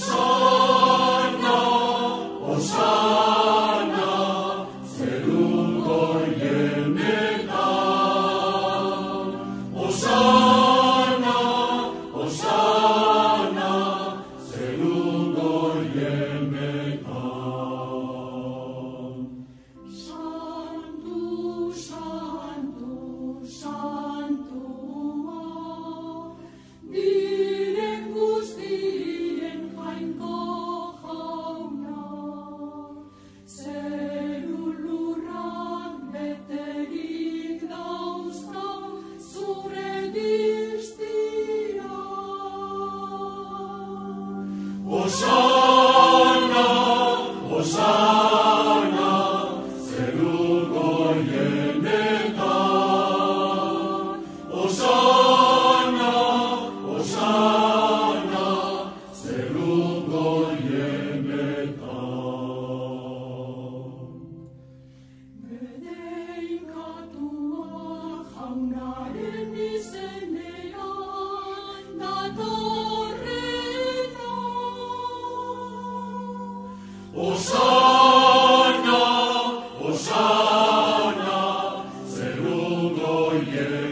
soul. Hosanna, Hosanna. Hosanna, Hosanna, se lugo je.